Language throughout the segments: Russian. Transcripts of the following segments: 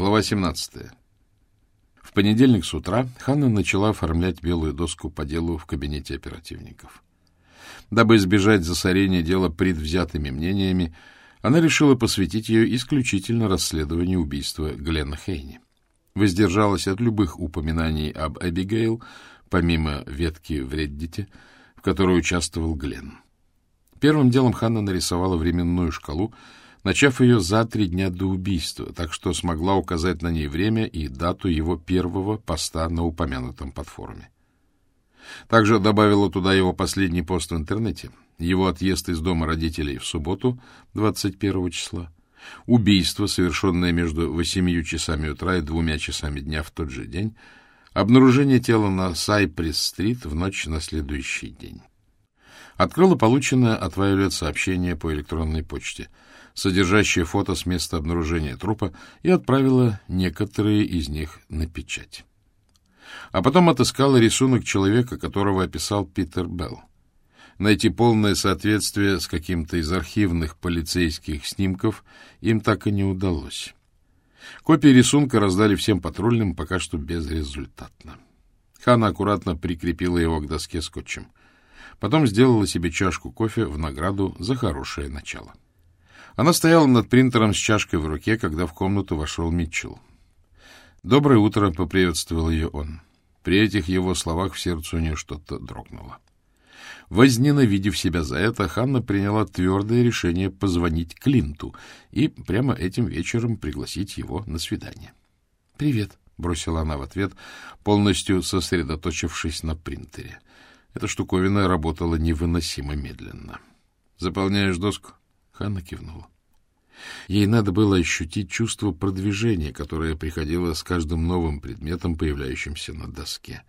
Глава 17. В понедельник с утра Ханна начала оформлять белую доску по делу в кабинете оперативников. Дабы избежать засорения дела предвзятыми мнениями, она решила посвятить ее исключительно расследованию убийства Глена Хейни. Воздержалась от любых упоминаний об Эбигейл, помимо ветки в Реддите, в которой участвовал Глен. Первым делом Ханна нарисовала временную шкалу, начав ее за три дня до убийства, так что смогла указать на ней время и дату его первого поста на упомянутом подфоруме. Также добавила туда его последний пост в интернете, его отъезд из дома родителей в субботу, 21 числа, убийство, совершенное между 8 часами утра и двумя часами дня в тот же день, обнаружение тела на Сайпресс-стрит в ночь на следующий день. Открыла полученное от Вайолет сообщение по электронной почте — содержащее фото с места обнаружения трупа, и отправила некоторые из них на печать. А потом отыскала рисунок человека, которого описал Питер Белл. Найти полное соответствие с каким-то из архивных полицейских снимков им так и не удалось. Копии рисунка раздали всем патрульным, пока что безрезультатно. Хана аккуратно прикрепила его к доске скотчем. Потом сделала себе чашку кофе в награду за хорошее начало. Она стояла над принтером с чашкой в руке, когда в комнату вошел Митчелл. «Доброе утро!» — поприветствовал ее он. При этих его словах в сердце у нее что-то дрогнуло. Возненавидев себя за это, Ханна приняла твердое решение позвонить Клинту и прямо этим вечером пригласить его на свидание. «Привет», — бросила она в ответ, полностью сосредоточившись на принтере. Эта штуковина работала невыносимо медленно. «Заполняешь доску?» Ханна кивнула. Ей надо было ощутить чувство продвижения, которое приходило с каждым новым предметом, появляющимся на доске.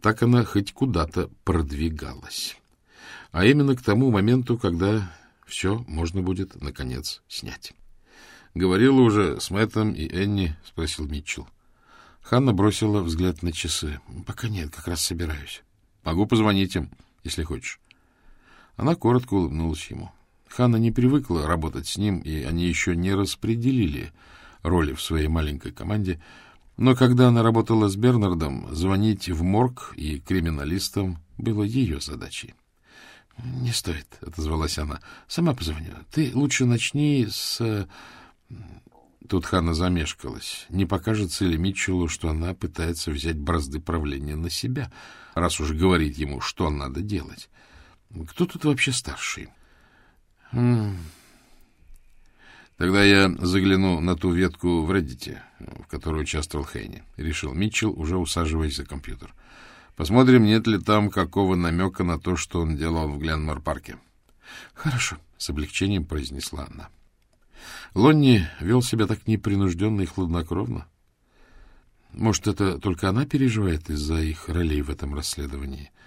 Так она хоть куда-то продвигалась. А именно к тому моменту, когда все можно будет, наконец, снять. — Говорила уже с Мэттом и Энни? — спросил Митчелл. Ханна бросила взгляд на часы. — Пока нет, как раз собираюсь. — Могу позвонить им, если хочешь. Она коротко улыбнулась ему. — Ханна не привыкла работать с ним, и они еще не распределили роли в своей маленькой команде, но когда она работала с Бернардом, звонить в морг и криминалистам было ее задачей. — Не стоит, — отозвалась она. — Сама позвоню. Ты лучше начни с... Тут Ханна замешкалась. Не покажется ли Митчеллу, что она пытается взять бразды правления на себя, раз уж говорит ему, что надо делать? Кто тут вообще старший? — Тогда я загляну на ту ветку в Reddit, в которой участвовал Хейни, — решил Митчелл, уже усаживаясь за компьютер. Посмотрим, нет ли там какого намека на то, что он делал в Гленмор-парке. — Хорошо, — с облегчением произнесла она. Лонни вел себя так непринужденно и хладнокровно. Может, это только она переживает из-за их ролей в этом расследовании? —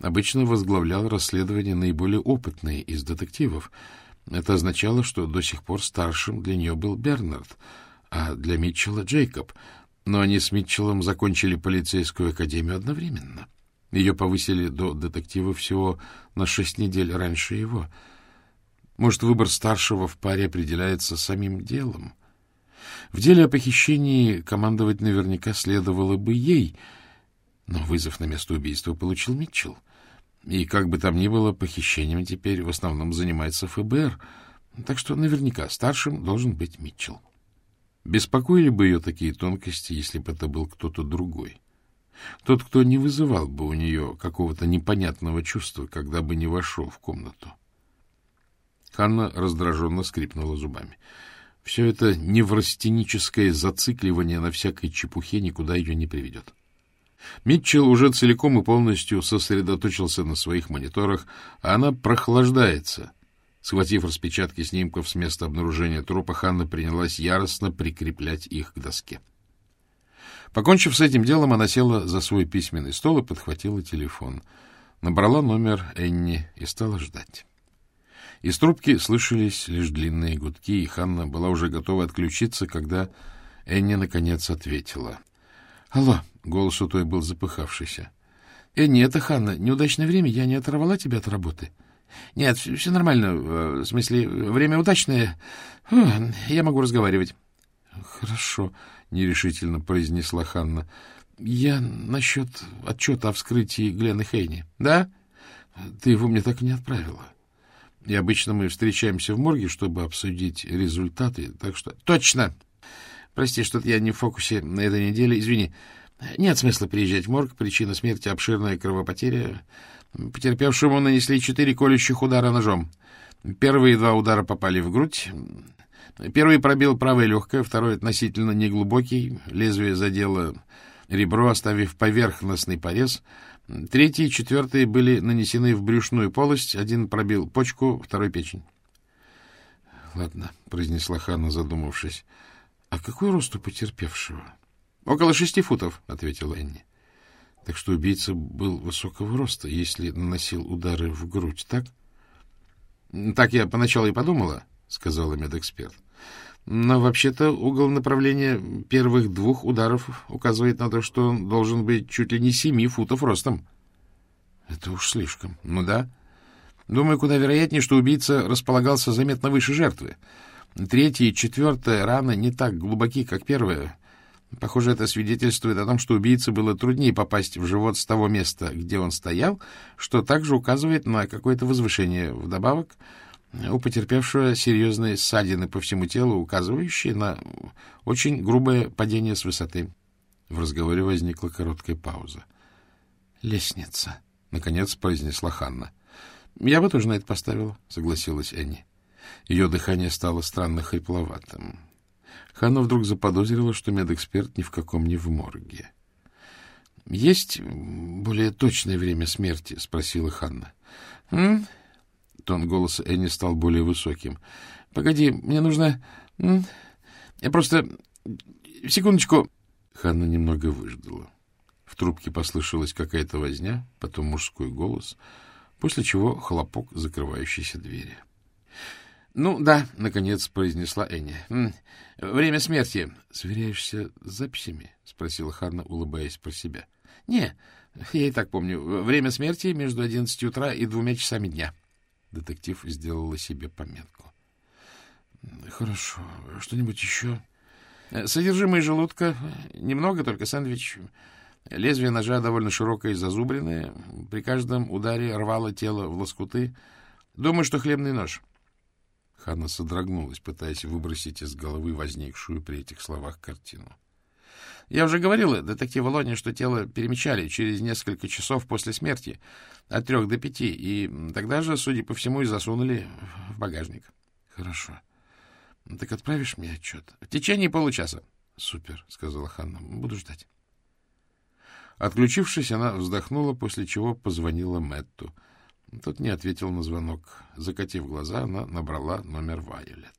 обычно возглавлял расследование наиболее опытный из детективов. Это означало, что до сих пор старшим для нее был Бернард, а для Митчелла — Джейкоб. Но они с Митчеллом закончили полицейскую академию одновременно. Ее повысили до детектива всего на шесть недель раньше его. Может, выбор старшего в паре определяется самим делом? В деле о похищении командовать наверняка следовало бы ей, но вызов на место убийства получил Митчелл. И как бы там ни было, похищением теперь в основном занимается ФБР, так что наверняка старшим должен быть Митчелл. Беспокоили бы ее такие тонкости, если бы это был кто-то другой. Тот, кто не вызывал бы у нее какого-то непонятного чувства, когда бы не вошел в комнату. Ханна раздраженно скрипнула зубами. Все это неврастеническое зацикливание на всякой чепухе никуда ее не приведет. Митчелл уже целиком и полностью сосредоточился на своих мониторах, а она прохлаждается. Схватив распечатки снимков с места обнаружения трупа, Ханна принялась яростно прикреплять их к доске. Покончив с этим делом, она села за свой письменный стол и подхватила телефон. Набрала номер Энни и стала ждать. Из трубки слышались лишь длинные гудки, и Ханна была уже готова отключиться, когда Энни наконец ответила. — Алло, Голос у той был запыхавшийся. — Э, нет, Ханна. Неудачное время. Я не оторвала тебя от работы. — Нет, все, все нормально. Э, в смысле, время удачное. Фу, я могу разговаривать. —— Хорошо, — нерешительно произнесла Ханна. — Я насчет отчета о вскрытии Гленна Хейни. — Да? Ты его мне так и не отправила. И обычно мы встречаемся в морге, чтобы обсудить результаты, так что... — Точно! Прости, что-то я не в фокусе на этой неделе. Извини. Нет смысла приезжать в морг. Причина смерти — обширная кровопотеря. Потерпевшему нанесли четыре колющих удара ножом. Первые два удара попали в грудь. Первый пробил правое легкое, второй относительно неглубокий. Лезвие задело ребро, оставив поверхностный порез. Третий и четвертый были нанесены в брюшную полость. Один пробил почку, второй — печень. — Ладно, — произнесла Ханна, задумавшись. — А какой рост у потерпевшего? — Около шести футов, — ответила Энни. — Так что убийца был высокого роста, если наносил удары в грудь, так? — Так я поначалу и подумала, — сказала медэксперт. — Но вообще-то угол направления первых двух ударов указывает на то, что он должен быть чуть ли не семи футов ростом. — Это уж слишком. — Ну да. Думаю, куда вероятнее, что убийца располагался заметно выше жертвы. Третья и четвертая раны не так глубоки, как первая. Похоже, это свидетельствует о том, что убийце было труднее попасть в живот с того места, где он стоял, что также указывает на какое-то возвышение. Вдобавок, у потерпевшего серьезные ссадины по всему телу, указывающие на очень грубое падение с высоты. В разговоре возникла короткая пауза. «Лестница», — наконец произнесла Ханна. «Я бы тоже на это поставила», — согласилась Энни. Ее дыхание стало странно хрипловатым. Ханна вдруг заподозрила, что медэксперт ни в каком не в морге. — Есть более точное время смерти? — спросила Ханна. — М? Тон голоса Энни стал более высоким. — Погоди, мне нужно... М? Я просто... Секундочку. Ханна немного выждала. В трубке послышалась какая-то возня, потом мужской голос, после чего хлопок закрывающейся двери. —— Ну, да, — наконец произнесла Энни. — Время смерти. — Сверяешься с записями? — спросила Ханна, улыбаясь про себя. — Не, я и так помню. Время смерти между одиннадцатью утра и двумя часами дня. Детектив сделала себе пометку. — Хорошо. Что-нибудь еще? — Содержимое желудка. Немного, только сэндвич. Лезвие ножа довольно широкое и зазубренное. При каждом ударе рвало тело в лоскуты. Думаю, что хлебный нож. — Ханна содрогнулась, пытаясь выбросить из головы возникшую при этих словах картину. Я уже говорила детективу Лоне, что тело перемечали через несколько часов после смерти, от трех до пяти, и тогда же, судя по всему, и засунули в багажник. — Хорошо. Так отправишь мне отчет? — В течение получаса. — Супер, — сказала Ханна. — Буду ждать. Отключившись, она вздохнула, после чего позвонила Мэтту — тот не ответил на звонок. Закатив глаза, она набрала номер Вайолет.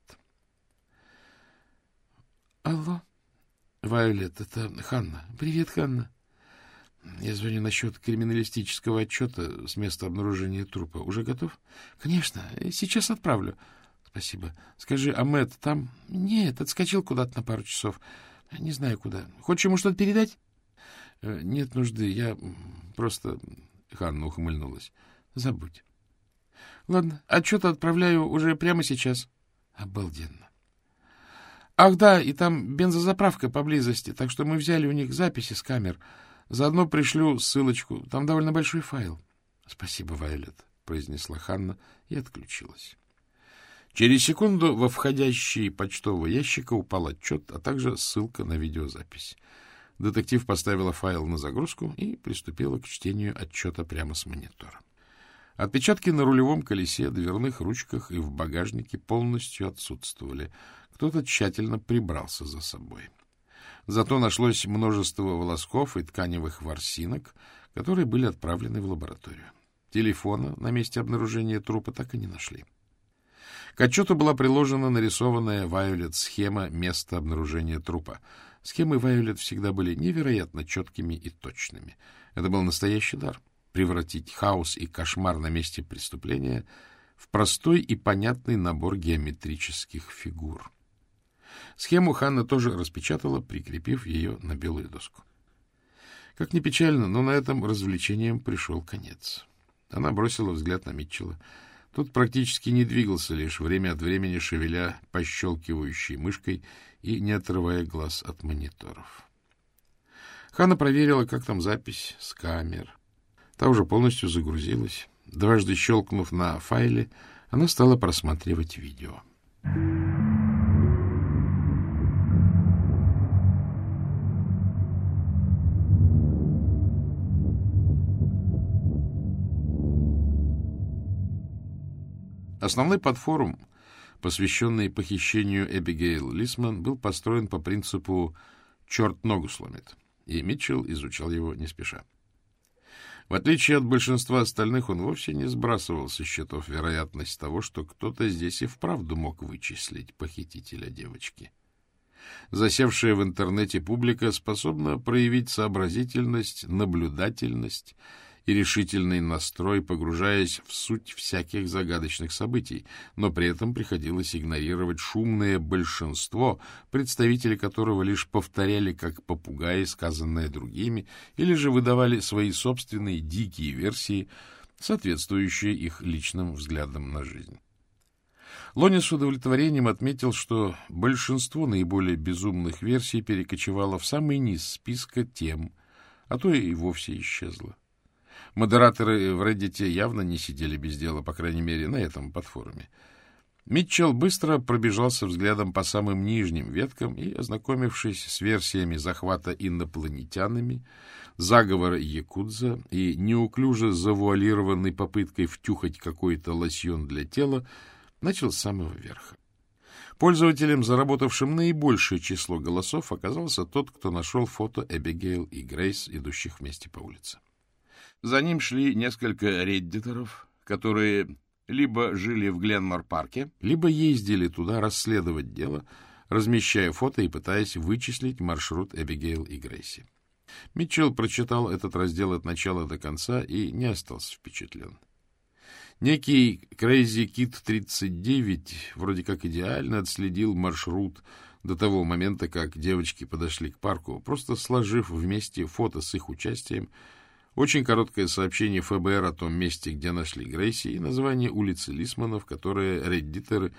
— Алло, Вайолет, это Ханна. Привет, Ханна. Я звоню насчет криминалистического отчета с места обнаружения трупа. Уже готов? — Конечно, сейчас отправлю. — Спасибо. Скажи, а Мэтт там? — Нет, отскочил куда-то на пару часов. Не знаю куда. Хочешь ему что-то передать? — Нет нужды, я просто... Ханна ухмыльнулась. Забудь. Ладно, отчет отправляю уже прямо сейчас. Обалденно. Ах да, и там бензозаправка поблизости, так что мы взяли у них записи с камер. Заодно пришлю ссылочку. Там довольно большой файл. Спасибо, Вайлет, произнесла Ханна и отключилась. Через секунду во входящий почтовый ящик упал отчет, а также ссылка на видеозапись. Детектив поставила файл на загрузку и приступила к чтению отчета прямо с монитора. Отпечатки на рулевом колесе, дверных ручках и в багажнике полностью отсутствовали. Кто-то тщательно прибрался за собой. Зато нашлось множество волосков и тканевых ворсинок, которые были отправлены в лабораторию. Телефона на месте обнаружения трупа так и не нашли. К отчету была приложена нарисованная Вайолет схема места обнаружения трупа. Схемы Вайолет всегда были невероятно четкими и точными. Это был настоящий дар превратить хаос и кошмар на месте преступления в простой и понятный набор геометрических фигур. Схему Ханна тоже распечатала, прикрепив ее на белую доску. Как ни печально, но на этом развлечением пришел конец. Она бросила взгляд на Митчелла. Тот практически не двигался, лишь время от времени шевеля пощелкивающей мышкой и не отрывая глаз от мониторов. Хана проверила, как там запись с камер. Та уже полностью загрузилась. Дважды щелкнув на файле, она стала просматривать видео. Основной подфорум, посвященный похищению Эбигейл Лисман, был построен по принципу «черт ногу сломит», и Митчелл изучал его не спеша. В отличие от большинства остальных, он вовсе не сбрасывал со счетов вероятность того, что кто-то здесь и вправду мог вычислить похитителя девочки. Засевшая в интернете публика способна проявить сообразительность, наблюдательность и решительный настрой, погружаясь в суть всяких загадочных событий, но при этом приходилось игнорировать шумное большинство, представители которого лишь повторяли как попугаи, сказанное другими, или же выдавали свои собственные дикие версии, соответствующие их личным взглядам на жизнь. Лони с удовлетворением отметил, что большинство наиболее безумных версий перекочевало в самый низ списка тем, а то и вовсе исчезло. Модераторы в Reddit явно не сидели без дела, по крайней мере, на этом подфоруме. Митчелл быстро пробежался взглядом по самым нижним веткам и, ознакомившись с версиями захвата инопланетянами, заговора Якудза и неуклюже завуалированной попыткой втюхать какой-то лосьон для тела, начал с самого верха. Пользователем, заработавшим наибольшее число голосов, оказался тот, кто нашел фото Эбигейл и Грейс, идущих вместе по улице. За ним шли несколько реддиторов, которые либо жили в Гленмор-парке, либо ездили туда расследовать дело, размещая фото и пытаясь вычислить маршрут Эбигейл и Грейси. Митчелл прочитал этот раздел от начала до конца и не остался впечатлен. Некий Crazy Kid 39 вроде как идеально отследил маршрут до того момента, как девочки подошли к парку, просто сложив вместе фото с их участием очень короткое сообщение ФБР о том месте, где нашли Грейси, и название улицы Лисманов, которые реддиторы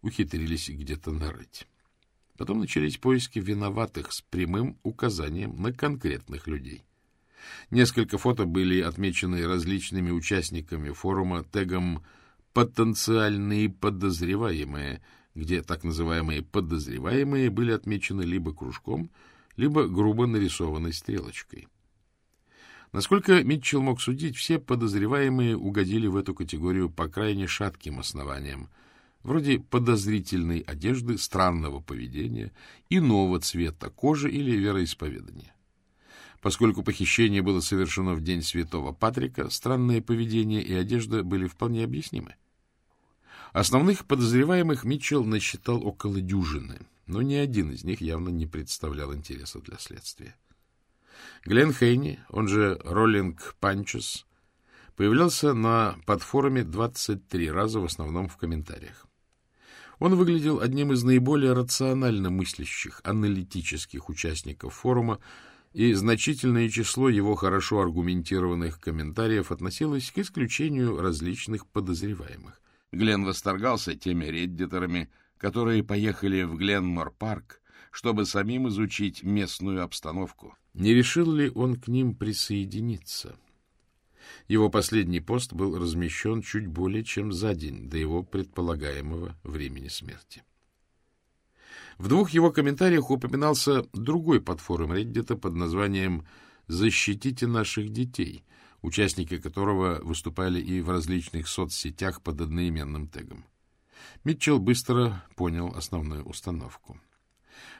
ухитрились где-то нарыть. Потом начались поиски виноватых с прямым указанием на конкретных людей. Несколько фото были отмечены различными участниками форума тегом «потенциальные подозреваемые», где так называемые подозреваемые были отмечены либо кружком, либо грубо нарисованной стрелочкой. Насколько Митчелл мог судить, все подозреваемые угодили в эту категорию по крайне шатким основаниям, вроде подозрительной одежды, странного поведения, иного цвета кожи или вероисповедания. Поскольку похищение было совершено в день Святого Патрика, странное поведение и одежда были вполне объяснимы. Основных подозреваемых Митчелл насчитал около дюжины, но ни один из них явно не представлял интереса для следствия. Глен Хейни, он же Роллинг Панчес, появлялся на подфоруме 23 раза, в основном в комментариях. Он выглядел одним из наиболее рационально мыслящих, аналитических участников форума, и значительное число его хорошо аргументированных комментариев относилось к исключению различных подозреваемых. Глен восторгался теми реддиторами, которые поехали в Гленмор-парк, чтобы самим изучить местную обстановку, не решил ли он к ним присоединиться? Его последний пост был размещен чуть более чем за день до его предполагаемого времени смерти. В двух его комментариях упоминался другой подфорум Reddit под названием «Защитите наших детей», участники которого выступали и в различных соцсетях под одноименным тегом. Митчелл быстро понял основную установку.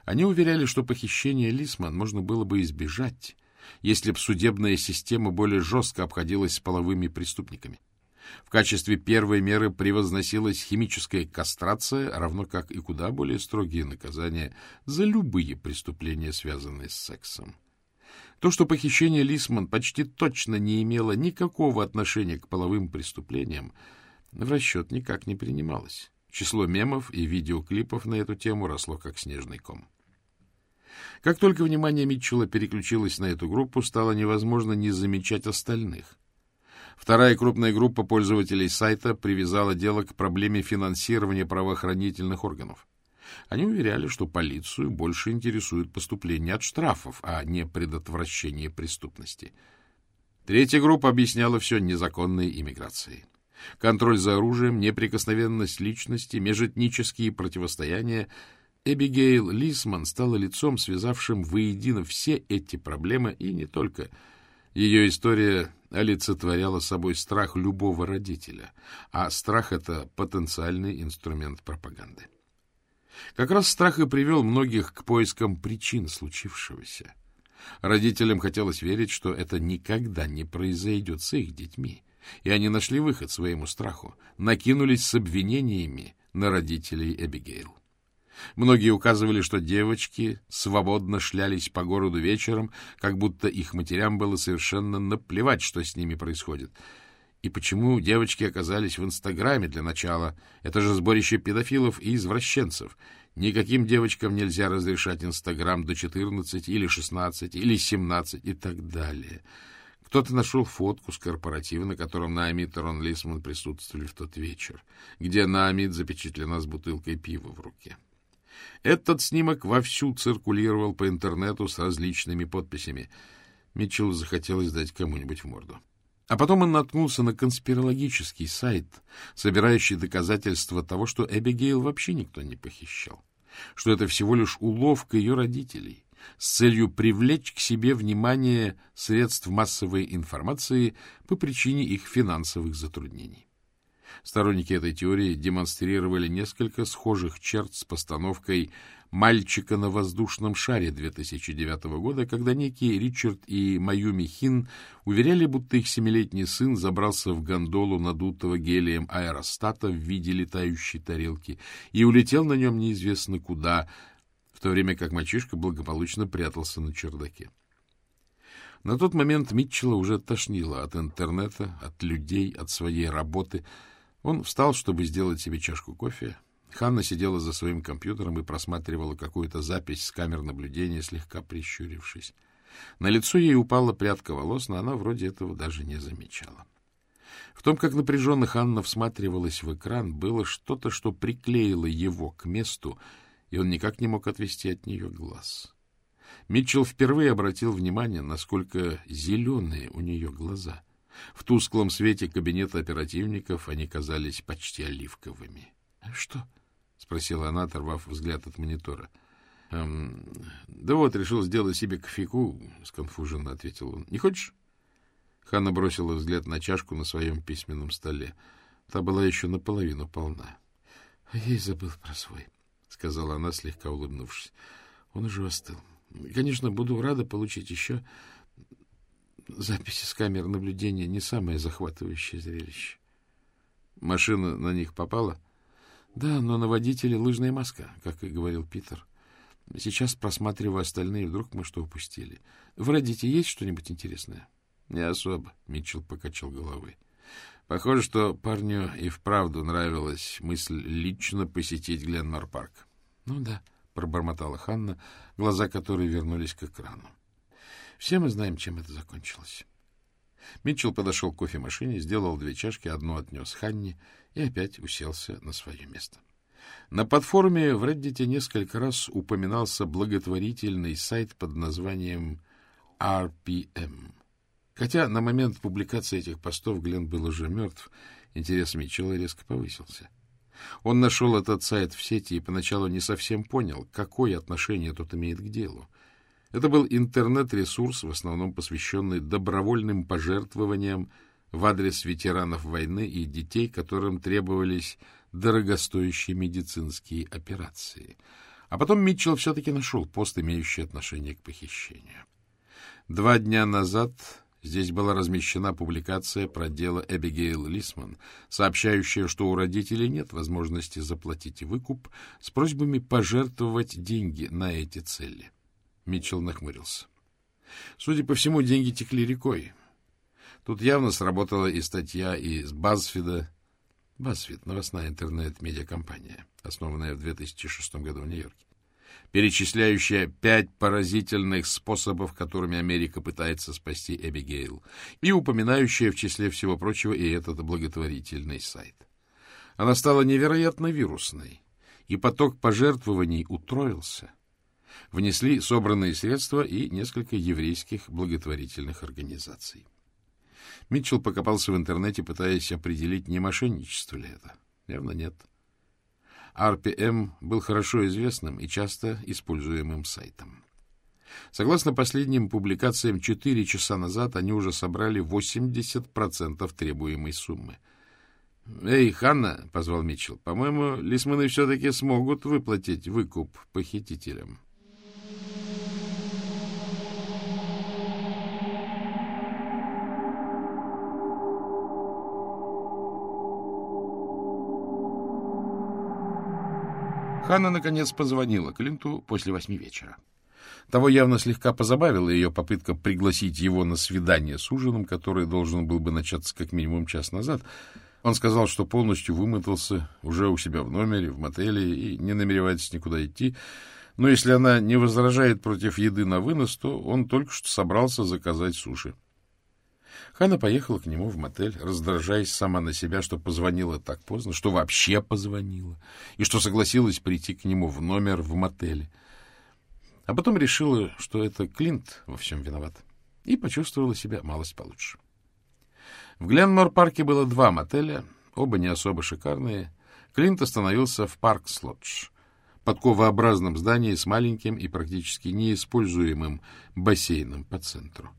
Они уверяли, что похищение Лисман можно было бы избежать, если б судебная система более жестко обходилась с половыми преступниками. В качестве первой меры превозносилась химическая кастрация, равно как и куда более строгие наказания за любые преступления, связанные с сексом. То, что похищение Лисман почти точно не имело никакого отношения к половым преступлениям, в расчет никак не принималось. Число мемов и видеоклипов на эту тему росло как снежный ком. Как только внимание Митчелла переключилось на эту группу, стало невозможно не замечать остальных. Вторая крупная группа пользователей сайта привязала дело к проблеме финансирования правоохранительных органов. Они уверяли, что полицию больше интересует поступление от штрафов, а не предотвращение преступности. Третья группа объясняла все незаконной иммиграцией. Контроль за оружием, неприкосновенность личности, межэтнические противостояния. Эбигейл Лисман стала лицом, связавшим воедино все эти проблемы, и не только. Ее история олицетворяла собой страх любого родителя, а страх — это потенциальный инструмент пропаганды. Как раз страх и привел многих к поискам причин случившегося. Родителям хотелось верить, что это никогда не произойдет с их детьми, и они нашли выход своему страху, накинулись с обвинениями на родителей Эбигейл. Многие указывали, что девочки свободно шлялись по городу вечером, как будто их матерям было совершенно наплевать, что с ними происходит — и почему девочки оказались в Инстаграме для начала? Это же сборище педофилов и извращенцев. Никаким девочкам нельзя разрешать Инстаграм до 14 или 16 или 17 и так далее. Кто-то нашел фотку с корпоратива, на котором Наамид и Рон Лисман присутствовали в тот вечер, где Наамид запечатлена с бутылкой пива в руке. Этот снимок вовсю циркулировал по интернету с различными подписями. Митчеллу захотелось дать кому-нибудь в морду. А потом он наткнулся на конспирологический сайт, собирающий доказательства того, что Эбигейл вообще никто не похищал, что это всего лишь уловка ее родителей с целью привлечь к себе внимание средств массовой информации по причине их финансовых затруднений. Сторонники этой теории демонстрировали несколько схожих черт с постановкой «Мальчика на воздушном шаре» 2009 года, когда некий Ричард и Маюми Хин уверяли, будто их семилетний сын забрался в гондолу надутого гелием аэростата в виде летающей тарелки и улетел на нем неизвестно куда, в то время как мальчишка благополучно прятался на чердаке. На тот момент Митчелла уже тошнило от интернета, от людей, от своей работы — он встал, чтобы сделать себе чашку кофе. Ханна сидела за своим компьютером и просматривала какую-то запись с камер наблюдения, слегка прищурившись. На лицо ей упала прядка волос, но она вроде этого даже не замечала. В том, как напряженно Ханна всматривалась в экран, было что-то, что приклеило его к месту, и он никак не мог отвести от нее глаз. Митчелл впервые обратил внимание, насколько зеленые у нее глаза. В тусклом свете кабинета оперативников они казались почти оливковыми. — Что? — спросила она, оторвав взгляд от монитора. «Эм, — Да вот, решил сделать себе кофейку, — сконфуженно ответил он. — Не хочешь? Ханна бросила взгляд на чашку на своем письменном столе. Та была еще наполовину полна. — Я и забыл про свой, — сказала она, слегка улыбнувшись. Он уже остыл. — Конечно, буду рада получить еще Записи с камер наблюдения не самое захватывающее зрелище. Машина на них попала? Да, но на водителе лыжная маска, как и говорил Питер. Сейчас просматриваю остальные, вдруг мы что упустили. В Reddit есть что-нибудь интересное? Не особо, Митчелл покачал головой. Похоже, что парню и вправду нравилась мысль лично посетить Гленмор-парк. — Ну да, — пробормотала Ханна, глаза которой вернулись к экрану. Все мы знаем, чем это закончилось. Митчелл подошел к кофемашине, сделал две чашки, одну отнес Ханни и опять уселся на свое место. На платформе в Reddit несколько раз упоминался благотворительный сайт под названием RPM. Хотя на момент публикации этих постов Глен был уже мертв, интерес Митчелла резко повысился. Он нашел этот сайт в сети и поначалу не совсем понял, какое отношение тот имеет к делу. Это был интернет-ресурс, в основном посвященный добровольным пожертвованиям в адрес ветеранов войны и детей, которым требовались дорогостоящие медицинские операции. А потом Митчелл все-таки нашел пост, имеющий отношение к похищению. Два дня назад здесь была размещена публикация про дело Эбигейл Лисман, сообщающая, что у родителей нет возможности заплатить выкуп с просьбами пожертвовать деньги на эти цели. Митчелл нахмурился. Судя по всему, деньги текли рекой. Тут явно сработала и статья из Базфида. Базфид — новостная интернет-медиакомпания, основанная в 2006 году в Нью-Йорке. Перечисляющая пять поразительных способов, которыми Америка пытается спасти Эбигейл, и упоминающая в числе всего прочего и этот благотворительный сайт. Она стала невероятно вирусной, и поток пожертвований утроился. Внесли собранные средства и несколько еврейских благотворительных организаций. Митчелл покопался в интернете, пытаясь определить, не мошенничество ли это. Явно нет. RPM был хорошо известным и часто используемым сайтом. Согласно последним публикациям, 4 часа назад они уже собрали 80% требуемой суммы. «Эй, Ханна!» — позвал Митчелл. «По-моему, лисманы все-таки смогут выплатить выкуп похитителям». Ханна, наконец, позвонила Клинту после восьми вечера. Того явно слегка позабавила ее попытка пригласить его на свидание с ужином, который должен был бы начаться как минимум час назад. Он сказал, что полностью вымотался уже у себя в номере, в мотеле и не намеревается никуда идти. Но если она не возражает против еды на вынос, то он только что собрался заказать суши. Хана поехала к нему в мотель, раздражаясь сама на себя, что позвонила так поздно, что вообще позвонила, и что согласилась прийти к нему в номер в мотеле. А потом решила, что это Клинт во всем виноват, и почувствовала себя малость получше. В Гленмор-парке было два мотеля, оба не особо шикарные. Клинт остановился в Паркс-Лодж, подковообразном здании с маленьким и практически неиспользуемым бассейном по центру.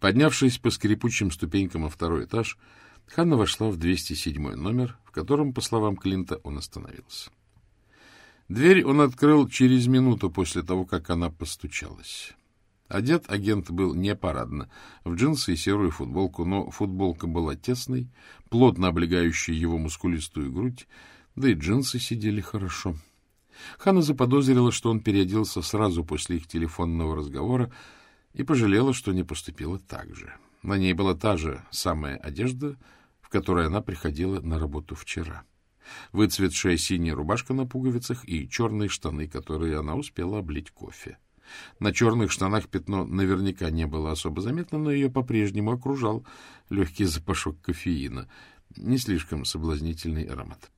Поднявшись по скрипучим ступенькам во второй этаж, Ханна вошла в 207 номер, в котором, по словам Клинта, он остановился. Дверь он открыл через минуту после того, как она постучалась. Одет агент был не парадно, в джинсы и серую футболку, но футболка была тесной, плотно облегающей его мускулистую грудь, да и джинсы сидели хорошо. Ханна заподозрила, что он переоделся сразу после их телефонного разговора, и пожалела, что не поступила так же. На ней была та же самая одежда, в которой она приходила на работу вчера. Выцветшая синяя рубашка на пуговицах и черные штаны, которые она успела облить кофе. На черных штанах пятно наверняка не было особо заметно, но ее по-прежнему окружал легкий запашок кофеина, не слишком соблазнительный аромат.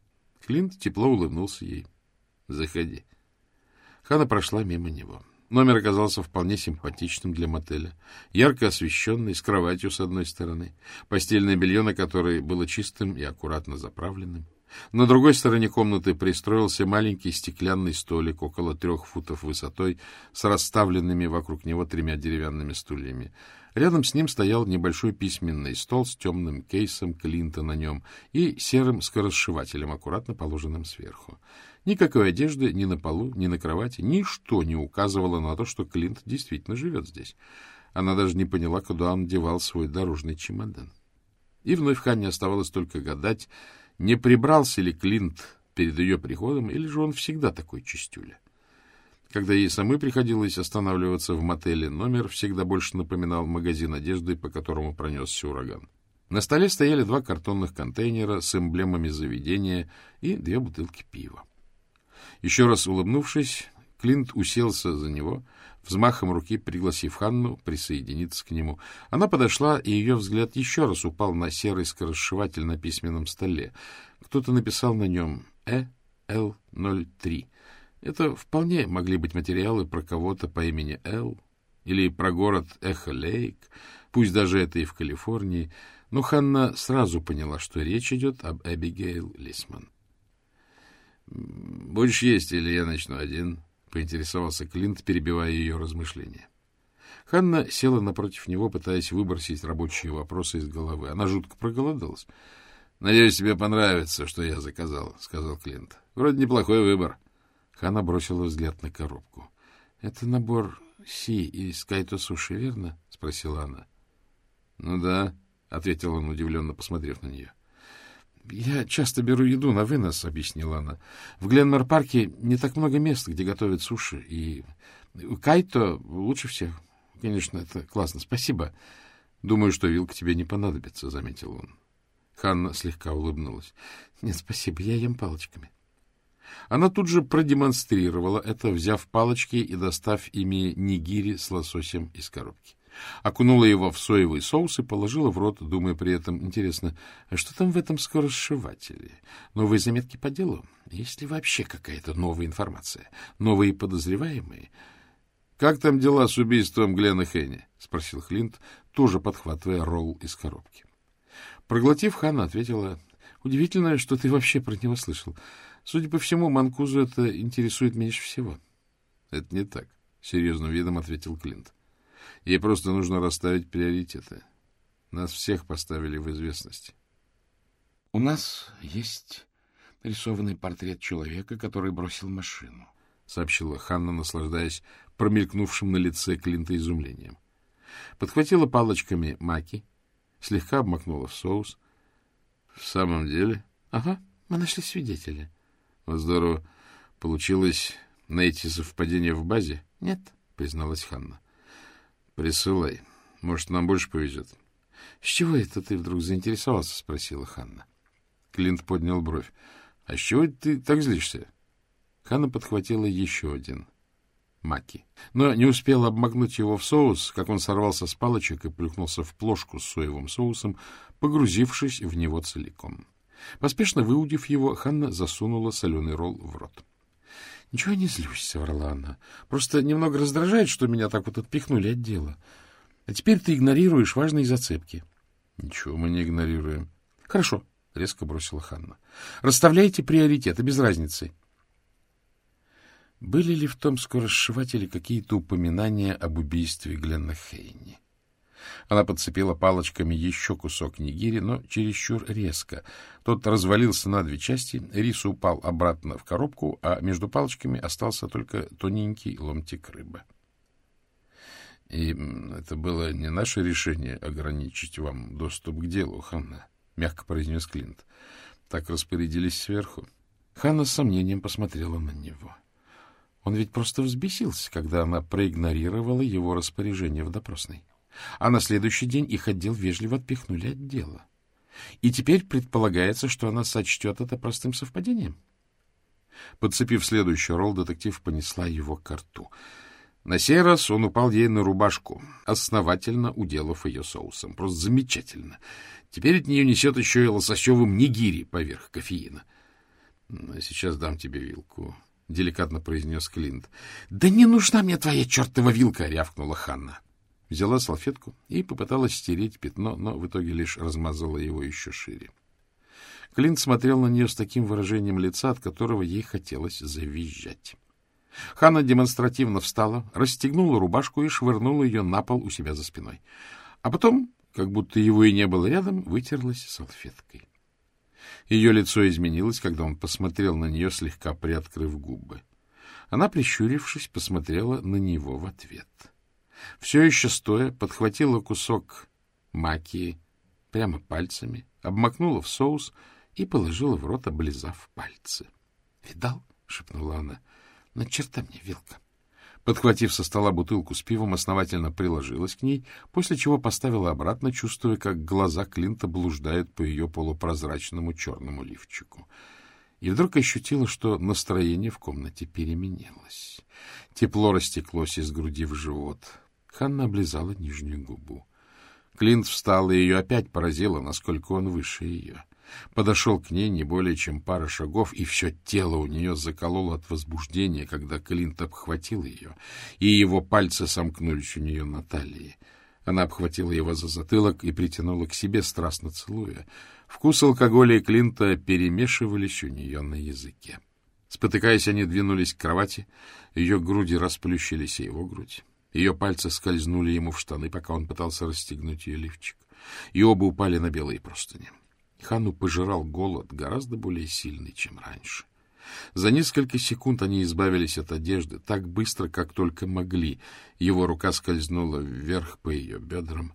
Клинт тепло улыбнулся ей. — Заходи. Хана прошла мимо него. Номер оказался вполне симпатичным для мотеля. Ярко освещенный, с кроватью с одной стороны, постельное белье на которой было чистым и аккуратно заправленным. На другой стороне комнаты пристроился маленький стеклянный столик около трех футов высотой с расставленными вокруг него тремя деревянными стульями. Рядом с ним стоял небольшой письменный стол с темным кейсом Клинта на нем и серым скоросшивателем, аккуратно положенным сверху. Никакой одежды ни на полу, ни на кровати, ничто не указывало на то, что Клинт действительно живет здесь. Она даже не поняла, куда он девал свой дорожный чемодан. И вновь Ханне оставалось только гадать, не прибрался ли Клинт перед ее приходом, или же он всегда такой чистюля. Когда ей самой приходилось останавливаться в мотеле, номер всегда больше напоминал магазин одежды, по которому пронесся ураган. На столе стояли два картонных контейнера с эмблемами заведения и две бутылки пива. Еще раз улыбнувшись, Клинт уселся за него, взмахом руки пригласив Ханну присоединиться к нему. Она подошла, и ее взгляд еще раз упал на серый скоросшиватель на письменном столе. Кто-то написал на нем «Э-Л-03». Это вполне могли быть материалы про кого-то по имени Эл или про город Эхо-Лейк, пусть даже это и в Калифорнии, но Ханна сразу поняла, что речь идет об Эбигейл Лисман. — Будешь есть, или я начну один? — поинтересовался Клинт, перебивая ее размышления. Ханна села напротив него, пытаясь выбросить рабочие вопросы из головы. Она жутко проголодалась. — Надеюсь, тебе понравится, что я заказал, — сказал Клинт. — Вроде неплохой выбор. Ханна бросила взгляд на коробку. — Это набор Си из Кайто Суши, верно? — спросила она. — Ну да, — ответил он, удивленно посмотрев на нее. — Я часто беру еду на вынос, — объяснила она. — В Гленмор-парке не так много мест, где готовят суши, и Кайто лучше всех. Конечно, это классно. Спасибо. Думаю, что вилка тебе не понадобится, — заметил он. Ханна слегка улыбнулась. — Нет, спасибо, я ем палочками. Она тут же продемонстрировала это, взяв палочки и достав ими нигири с лососем из коробки. Окунула его в соевый соус и положила в рот, думая при этом, интересно, а что там в этом скоросшивателе? Новые заметки по делу? Есть ли вообще какая-то новая информация? Новые подозреваемые? — Как там дела с убийством Глена Хенни? — спросил Хлинт, тоже подхватывая ролл из коробки. Проглотив, Ханна ответила, — Удивительно, что ты вообще про него слышал. Судя по всему, Манкузу это интересует меньше всего. — Это не так, — серьезным видом ответил Клинт. — Ей просто нужно расставить приоритеты. Нас всех поставили в известность. — У нас есть рисованный портрет человека, который бросил машину, — сообщила Ханна, наслаждаясь промелькнувшим на лице Клинта изумлением. Подхватила палочками маки, слегка обмакнула в соус. — В самом деле? — Ага, мы нашли свидетеля. Здорово. Получилось найти совпадение в базе? — Нет, — призналась Ханна. — Присылай. Может, нам больше повезет. — С чего это ты вдруг заинтересовался? — спросила Ханна. Клинт поднял бровь. — А с чего ты так злишься? Ханна подхватила еще один. Маки. Но не успела обмакнуть его в соус, как он сорвался с палочек и плюхнулся в плошку с соевым соусом, погрузившись в него целиком. Поспешно выудив его, Ханна засунула соленый ролл в рот. — Ничего не злюсь, — соврала она. — Просто немного раздражает, что меня так вот отпихнули от дела. А теперь ты игнорируешь важные зацепки. — Ничего мы не игнорируем. — Хорошо, — резко бросила Ханна. — Расставляйте приоритеты, без разницы. Были ли в том скоросшивателе какие-то упоминания об убийстве Гленна Хейни? Она подцепила палочками еще кусок нигири, но чересчур резко. Тот развалился на две части, рис упал обратно в коробку, а между палочками остался только тоненький ломтик рыбы. — И это было не наше решение ограничить вам доступ к делу, Ханна, — мягко произнес Клинт. — Так распорядились сверху. Ханна с сомнением посмотрела на него. Он ведь просто взбесился, когда она проигнорировала его распоряжение в допросной. — а на следующий день их отдел вежливо отпихнули от дела. И теперь предполагается, что она сочтет это простым совпадением. Подцепив следующий ролл, детектив понесла его к рту. На сей раз он упал ей на рубашку, основательно уделав ее соусом. Просто замечательно. Теперь от нее несет еще и лососевым нигири поверх кофеина. — Сейчас дам тебе вилку, — деликатно произнес Клинт. — Да не нужна мне твоя чертова вилка! — рявкнула Ханна. Взяла салфетку и попыталась стереть пятно, но в итоге лишь размазала его еще шире. Клинт смотрел на нее с таким выражением лица, от которого ей хотелось завизжать. Ханна демонстративно встала, расстегнула рубашку и швырнула ее на пол у себя за спиной. А потом, как будто его и не было рядом, вытерлась салфеткой. Ее лицо изменилось, когда он посмотрел на нее, слегка приоткрыв губы. Она, прищурившись, посмотрела на него в ответ — все еще стоя, подхватила кусок маки прямо пальцами, обмакнула в соус и положила в рот, облизав пальцы. — Видал? — шепнула она. — На черта мне вилка. Подхватив со стола бутылку с пивом, основательно приложилась к ней, после чего поставила обратно, чувствуя, как глаза Клинта блуждают по ее полупрозрачному черному лифчику. И вдруг ощутила, что настроение в комнате переменилось. Тепло растеклось из груди в живот. Ханна облизала нижнюю губу. Клинт встал, и ее опять поразило, насколько он выше ее. Подошел к ней не более чем пара шагов, и все тело у нее закололо от возбуждения, когда Клинт обхватил ее, и его пальцы сомкнулись у нее на талии. Она обхватила его за затылок и притянула к себе, страстно целуя. Вкус алкоголя и Клинта перемешивались у нее на языке. Спотыкаясь, они двинулись к кровати, ее груди расплющились, и его грудь. Ее пальцы скользнули ему в штаны, пока он пытался расстегнуть ее лифчик, и оба упали на белые простыни. Хану пожирал голод, гораздо более сильный, чем раньше. За несколько секунд они избавились от одежды, так быстро, как только могли. Его рука скользнула вверх по ее бедрам.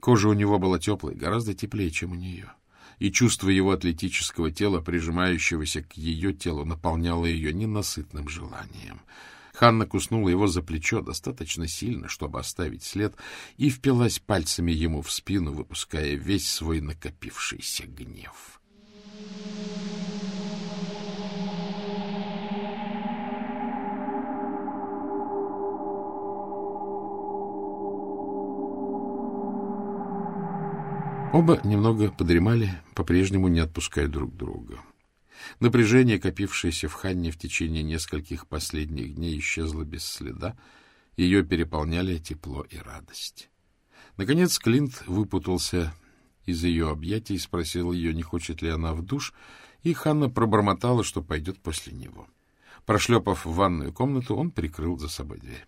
Кожа у него была теплой, гораздо теплее, чем у нее. И чувство его атлетического тела, прижимающегося к ее телу, наполняло ее ненасытным желанием — Ханна куснула его за плечо достаточно сильно, чтобы оставить след, и впилась пальцами ему в спину, выпуская весь свой накопившийся гнев. Оба немного подремали, по-прежнему не отпуская друг друга. Напряжение, копившееся в Ханне в течение нескольких последних дней, исчезло без следа. Ее переполняли тепло и радость. Наконец Клинт выпутался из ее объятий спросил ее, не хочет ли она в душ, и Ханна пробормотала, что пойдет после него. Прошлепав в ванную комнату, он прикрыл за собой дверь.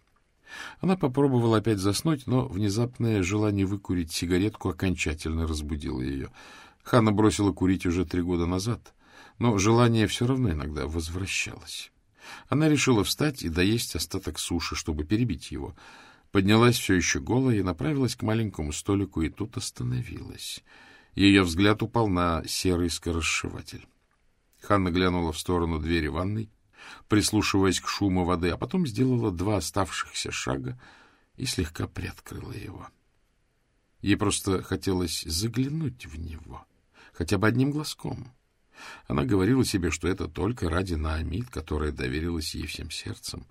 Она попробовала опять заснуть, но внезапное желание выкурить сигаретку окончательно разбудило ее. Ханна бросила курить уже три года назад, но желание все равно иногда возвращалось. Она решила встать и доесть остаток суши, чтобы перебить его. Поднялась все еще голая и направилась к маленькому столику, и тут остановилась. Ее взгляд упал на серый скоросшиватель. Ханна глянула в сторону двери ванной, прислушиваясь к шуму воды, а потом сделала два оставшихся шага и слегка приоткрыла его. Ей просто хотелось заглянуть в него, хотя бы одним глазком. Она говорила себе, что это только ради Наамид, которая доверилась ей всем сердцем.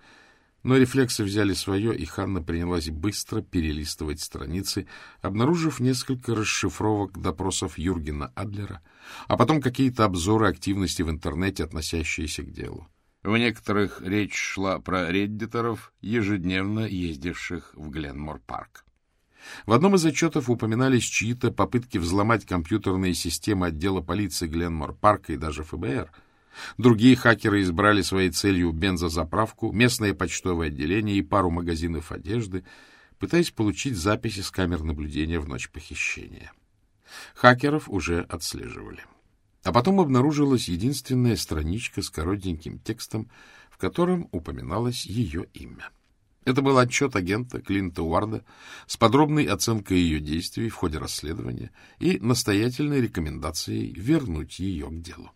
Но рефлексы взяли свое, и Ханна принялась быстро перелистывать страницы, обнаружив несколько расшифровок допросов Юргена Адлера, а потом какие-то обзоры активности в интернете, относящиеся к делу. В некоторых речь шла про реддиторов, ежедневно ездивших в Гленмор-парк. В одном из отчетов упоминались чьи-то попытки взломать компьютерные системы отдела полиции Гленмор-парка и даже ФБР. Другие хакеры избрали своей целью бензозаправку, местное почтовое отделение и пару магазинов одежды, пытаясь получить записи с камер наблюдения в ночь похищения. Хакеров уже отслеживали. А потом обнаружилась единственная страничка с коротеньким текстом, в котором упоминалось ее имя. Это был отчет агента Клинта Уарда с подробной оценкой ее действий в ходе расследования и настоятельной рекомендацией вернуть ее к делу.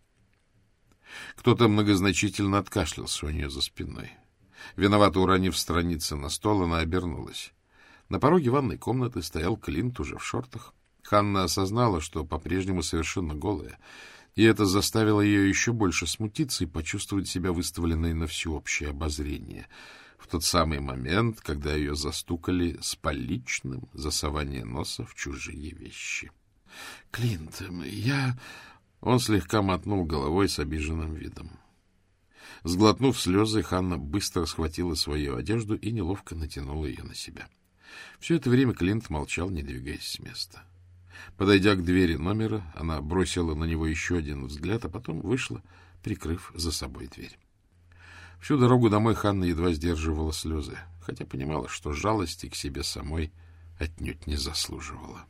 Кто-то многозначительно откашлялся у нее за спиной. Виновато уронив страницы на стол, она обернулась. На пороге ванной комнаты стоял Клинт уже в шортах. Ханна осознала, что по-прежнему совершенно голая, и это заставило ее еще больше смутиться и почувствовать себя выставленной на всеобщее обозрение в тот самый момент, когда ее застукали с поличным засование носа в чужие вещи. — Клинт, я... Он слегка мотнул головой с обиженным видом. Сглотнув слезы, Ханна быстро схватила свою одежду и неловко натянула ее на себя. Все это время Клинт молчал, не двигаясь с места. — Подойдя к двери номера, она бросила на него еще один взгляд, а потом вышла, прикрыв за собой дверь. Всю дорогу домой Ханна едва сдерживала слезы, хотя понимала, что жалости к себе самой отнюдь не заслуживала.